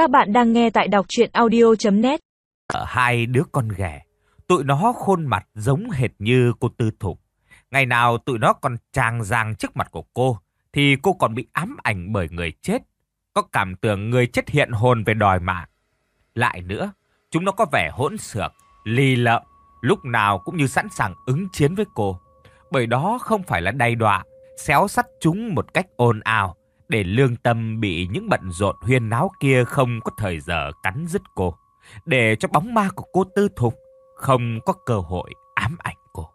Các bạn đang nghe tại đọc chuyện audio.net Ở hai đứa con ghẻ, tụi nó khuôn mặt giống hệt như cô Tư Thục. Ngày nào tụi nó còn tràng giang trước mặt của cô, thì cô còn bị ám ảnh bởi người chết. Có cảm tưởng người chết hiện hồn về đòi mạng. Lại nữa, chúng nó có vẻ hỗn xược, lì lợm, lúc nào cũng như sẵn sàng ứng chiến với cô. Bởi đó không phải là đầy đọa, xéo sắt chúng một cách ồn ào, để lương tâm bị những bận rộn huyên náo kia không có thời giờ cắn dứt cô, để cho bóng ma của cô tư thục không có cơ hội ám ảnh cô.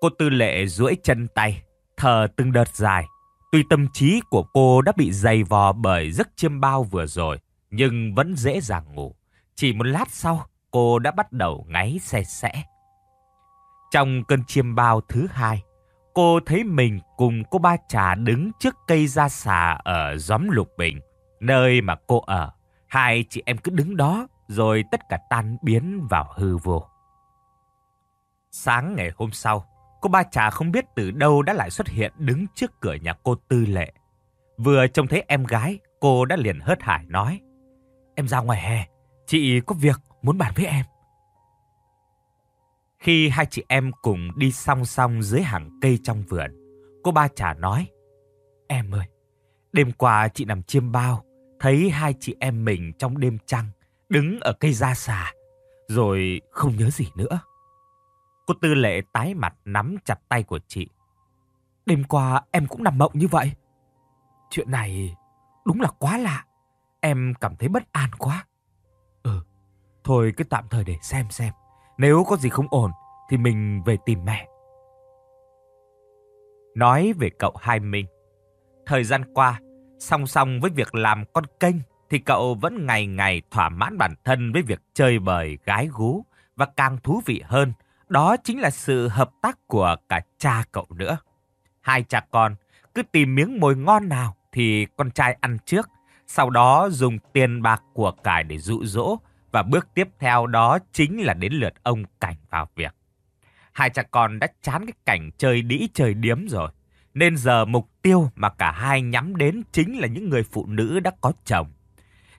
Cô tư lệ duỗi chân tay, thở từng đợt dài. Tuy tâm trí của cô đã bị dày vò bởi giấc chiêm bao vừa rồi, nhưng vẫn dễ dàng ngủ. Chỉ một lát sau, cô đã bắt đầu ngáy xe xẽ. Trong cơn chiêm bao thứ hai, cô thấy mình cùng cô ba trà đứng trước cây gia xà ở gióm Lục Bình, nơi mà cô ở. Hai chị em cứ đứng đó, rồi tất cả tan biến vào hư vô. Sáng ngày hôm sau, cô ba trà không biết từ đâu đã lại xuất hiện đứng trước cửa nhà cô Tư Lệ. Vừa trông thấy em gái, cô đã liền hớt hải nói. Em ra ngoài hè, chị có việc muốn bàn với em. Khi hai chị em cùng đi song song dưới hàng cây trong vườn, cô ba trà nói. Em ơi, đêm qua chị nằm chiêm bao, thấy hai chị em mình trong đêm trăng, đứng ở cây gia xà, rồi không nhớ gì nữa. Cô Tư Lệ tái mặt nắm chặt tay của chị. Đêm qua em cũng nằm mộng như vậy. Chuyện này đúng là quá lạ. Em cảm thấy bất an quá. Ừ, thôi cứ tạm thời để xem xem. Nếu có gì không ổn thì mình về tìm mẹ. Nói về cậu Hai Minh. Thời gian qua, song song với việc làm con kênh thì cậu vẫn ngày ngày thỏa mãn bản thân với việc chơi bời, gái gú và càng thú vị hơn, đó chính là sự hợp tác của cả cha cậu nữa. Hai cha con cứ tìm miếng mồi ngon nào thì con trai ăn trước, sau đó dùng tiền bạc của cải để dụ dỗ và bước tiếp theo đó chính là đến lượt ông Cảnh vào việc. Hai cha con đã chán cái cảnh chơi đĩ chơi điếm rồi. Nên giờ mục tiêu mà cả hai nhắm đến chính là những người phụ nữ đã có chồng.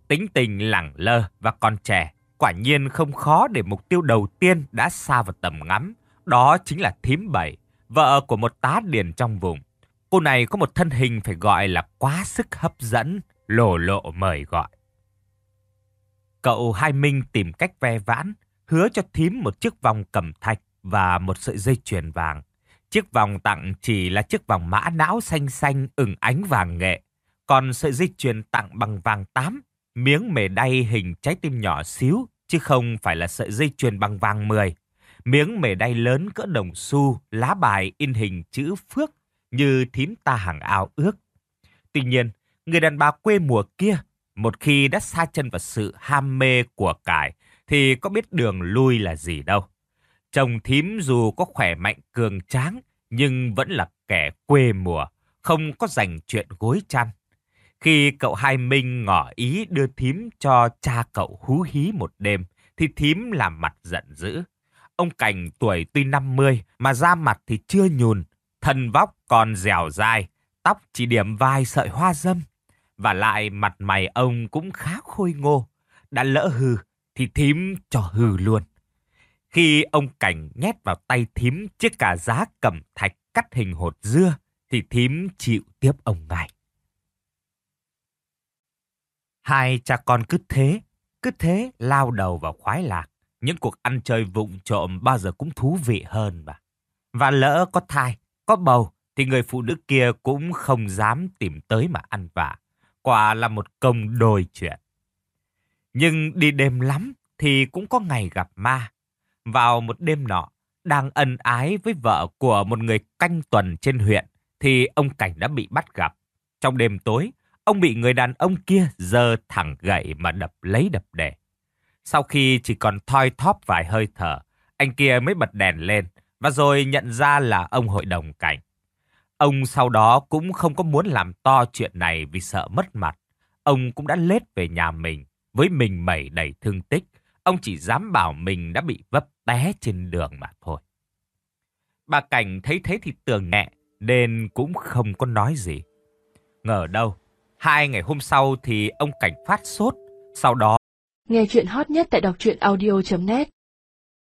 Tính tình lẳng lơ và còn trẻ, quả nhiên không khó để mục tiêu đầu tiên đã xa vào tầm ngắm. Đó chính là thím bảy, vợ của một tá điền trong vùng. Cô này có một thân hình phải gọi là quá sức hấp dẫn, lồ lộ mời gọi. Cậu Hai Minh tìm cách ve vãn, hứa cho thím một chiếc vòng cầm thạch và một sợi dây chuyền vàng. Chiếc vòng tặng chỉ là chiếc vòng mã não xanh xanh ửng ánh vàng nghệ. Còn sợi dây chuyền tặng bằng vàng tám, miếng mề đay hình trái tim nhỏ xíu, chứ không phải là sợi dây chuyền bằng vàng mười. Miếng mề đay lớn cỡ đồng xu, lá bài in hình chữ phước như thím ta hàng ao ước. Tuy nhiên, người đàn bà quê mùa kia một khi đã xa chân vào sự ham mê của cải thì có biết đường lui là gì đâu. Chồng thím dù có khỏe mạnh cường tráng nhưng vẫn là kẻ quê mùa, không có dành chuyện gối chăn. Khi cậu Hai Minh ngỏ ý đưa thím cho cha cậu hú hí một đêm thì thím làm mặt giận dữ. Ông Cảnh tuổi tuy 50 mà da mặt thì chưa nhùn, thân vóc còn dẻo dai, tóc chỉ điểm vài sợi hoa dâm. Và lại mặt mày ông cũng khá khôi ngô. Đã lỡ hư thì thím cho hư luôn. Khi ông Cảnh nhét vào tay thím chiếc cà giá cầm thạch cắt hình hột dưa thì thím chịu tiếp ông ngài. Hai cha con cứ thế, cứ thế lao đầu vào khoái lạc. Những cuộc ăn chơi vụng trộm bao giờ cũng thú vị hơn mà. Và lỡ có thai, có bầu thì người phụ nữ kia cũng không dám tìm tới mà ăn vạ. Quả là một công đôi chuyện. Nhưng đi đêm lắm thì cũng có ngày gặp ma. Vào một đêm nọ, đang ân ái với vợ của một người canh tuần trên huyện, thì ông Cảnh đã bị bắt gặp. Trong đêm tối, ông bị người đàn ông kia giơ thẳng gậy mà đập lấy đập để. Sau khi chỉ còn thoi thóp vài hơi thở, anh kia mới bật đèn lên và rồi nhận ra là ông hội đồng cảnh. Ông sau đó cũng không có muốn làm to chuyện này vì sợ mất mặt. Ông cũng đã lết về nhà mình với mình mẩy đầy thương tích. Ông chỉ dám bảo mình đã bị vấp té trên đường mà thôi. Bà Cảnh thấy thế thì tường nhẹ nên cũng không có nói gì. Ngờ đâu, Hai ngày hôm sau thì ông Cảnh phát sốt. Sau đó, Nghe chuyện hot nhất tại đọc truyện audio.net